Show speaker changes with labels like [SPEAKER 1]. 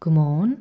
[SPEAKER 1] Come on.